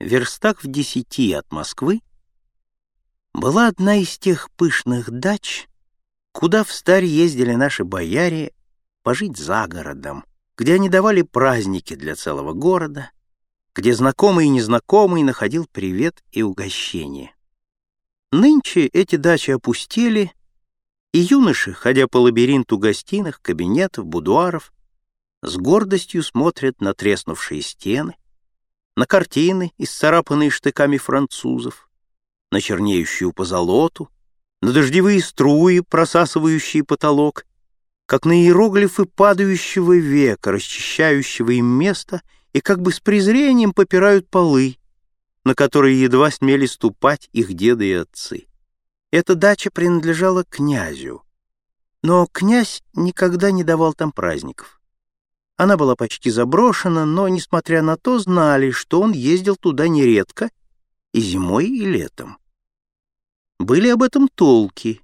верстах в десяти от Москвы, была одна из тех пышных дач, куда в старь ездили наши бояре пожить за городом, где они давали праздники для целого города, где знакомый и незнакомый находил привет и угощение. Нынче эти дачи опустели, и юноши, ходя по лабиринту гостиных, кабинетов, будуаров, с гордостью смотрят на треснувшие стены, на картины, исцарапанные штыками французов, на чернеющую позолоту, на дождевые струи, просасывающие потолок, как на иероглифы падающего века, расчищающего им место, и как бы с презрением попирают полы, на которые едва смели ступать их деды и отцы. Эта дача принадлежала князю, но князь никогда не давал там праздников. Она была почти заброшена, но, несмотря на то, знали, что он ездил туда нередко и зимой, и летом. Были об этом толки.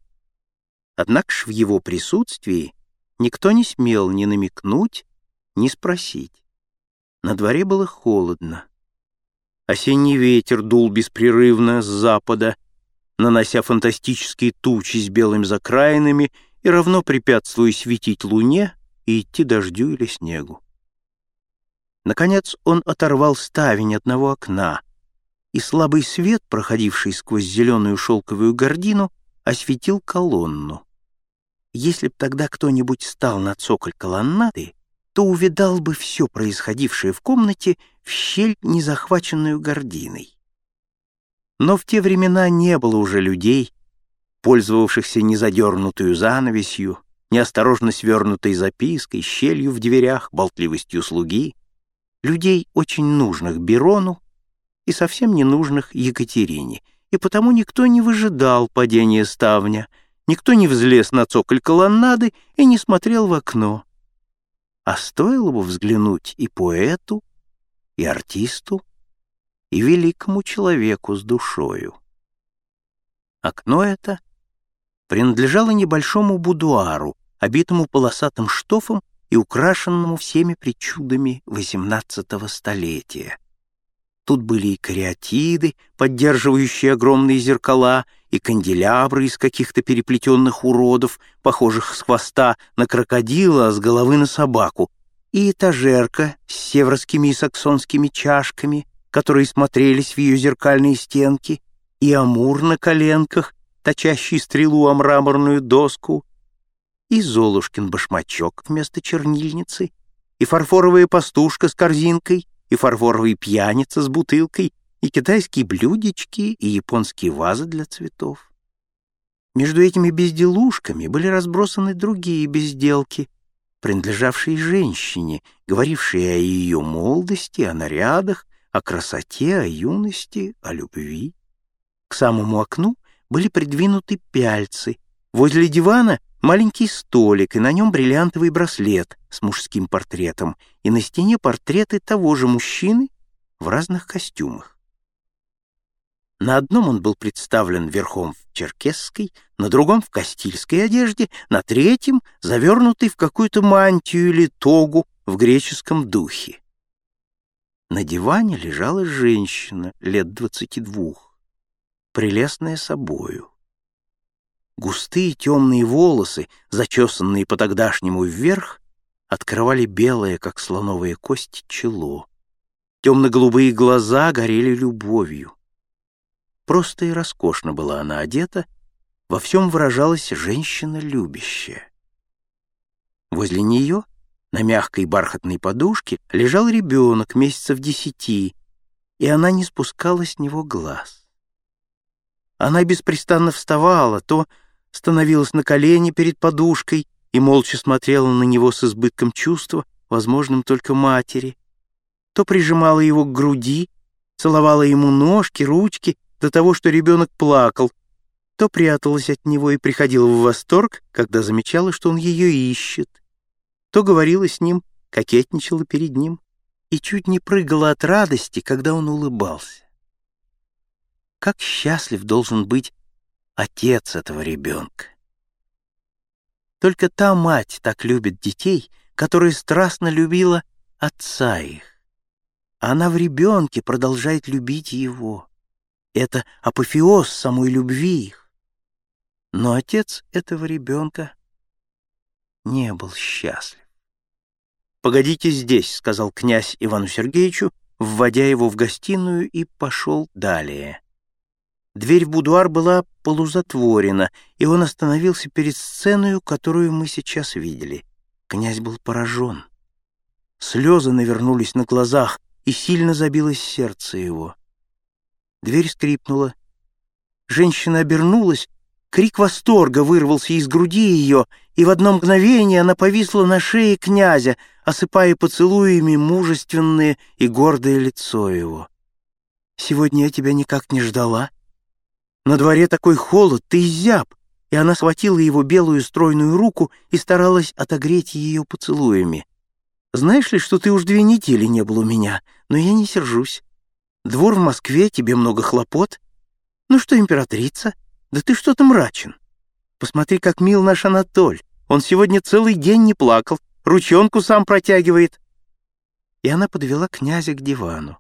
Однако ж в его присутствии никто не смел ни намекнуть, ни спросить. На дворе было холодно. Осенний ветер дул беспрерывно с запада, нанося фантастические тучи с белыми закраинами и равно препятствуя светить луне и идти дождю или снегу. Наконец он оторвал ставень одного окна, и слабый свет, проходивший сквозь зеленую шелковую гордину, осветил колонну. Если б тогда кто-нибудь стал на цоколь колоннады, то увидал бы все происходившее в комнате в щель, не захваченную гординой. Но в те времена не было уже людей, пользовавшихся незадернутую занавесью, неосторожно свернутой запиской, щелью в дверях, болтливостью слуги, людей, очень нужных Берону и совсем ненужных Екатерине, и потому никто не выжидал падения ставня, никто не взлез на цоколь колоннады и не смотрел в окно. А стоило бы взглянуть и поэту, и артисту, и великому человеку с душою. Окно это принадлежало небольшому будуару, обитому полосатым штофом и украшенному всеми причудами XVIII столетия. Тут были и кариатиды, поддерживающие огромные зеркала, и канделябры из каких-то переплетенных уродов, похожих с хвоста на крокодила, а с головы на собаку, и этажерка с северскими и саксонскими чашками, которые смотрелись в ее зеркальные стенки, и амур на коленках, точащий стрелу о мраморную доску, и Золушкин башмачок вместо чернильницы, и фарфоровая пастушка с корзинкой, и фарфоровый пьяница с бутылкой, и китайские блюдечки, и японские вазы для цветов. Между этими безделушками были разбросаны другие безделки, принадлежавшие женщине, говорившие о ее молодости, о нарядах, о красоте, о юности, о любви. К самому окну были придвинуты пяльцы, возле дивана маленький столик, и на нем бриллиантовый браслет с мужским портретом, и на стене портреты того же мужчины в разных костюмах. На одном он был представлен верхом в черкесской, на другом — в кастильской одежде, на третьем — завернутый в какую-то мантию или тогу в греческом духе. На диване лежала женщина лет двадцати двух, прелестная собою. Густые темные волосы, зачесанные по тогдашнему вверх, открывали белое, как слоновая кость, чело. Темно-голубые глаза горели любовью. Просто и роскошно была она одета, во всем выражалась женщина любящая. Возле нее, на мягкой бархатной подушке, лежал ребенок месяцев десяти, и она не спускала с него глаз. Она беспрестанно вставала, то становилась на колени перед подушкой и молча смотрела на него с избытком чувства, возможным только матери, то прижимала его к груди, целовала ему ножки, ручки, до того, что ребенок плакал, то пряталась от него и приходила в восторг, когда замечала, что он ее ищет, то говорила с ним, кокетничала перед ним и чуть не прыгала от радости, когда он улыбался. Как счастлив должен быть отец этого ребенка. Только та мать так любит детей, которая страстно любила отца их. она в ребенке продолжает любить его. Это апофеоз самой любви их. Но отец этого ребенка не был счастлив. «Погодите здесь», — сказал князь Ивану Сергеевичу, вводя его в гостиную и пошел далее. Дверь в будуар была полузатворена, и он остановился перед сценой, которую мы сейчас видели. Князь был поражен. Слезы навернулись на глазах, и сильно забилось сердце его. Дверь скрипнула. Женщина обернулась Крик восторга вырвался из груди ее, и в одно мгновение она повисла на шее князя, осыпая поцелуями мужественное и гордое лицо его. «Сегодня я тебя никак не ждала. На дворе такой холод, ты зяб!» И она схватила его белую стройную руку и старалась отогреть ее поцелуями. «Знаешь ли, что ты уж две недели не был у меня, но я не сержусь. Двор в Москве, тебе много хлопот. Ну что, императрица?» Да ты что-то мрачен. Посмотри, как мил наш Анатоль. Он сегодня целый день не плакал, ручонку сам протягивает. И она подвела князя к дивану.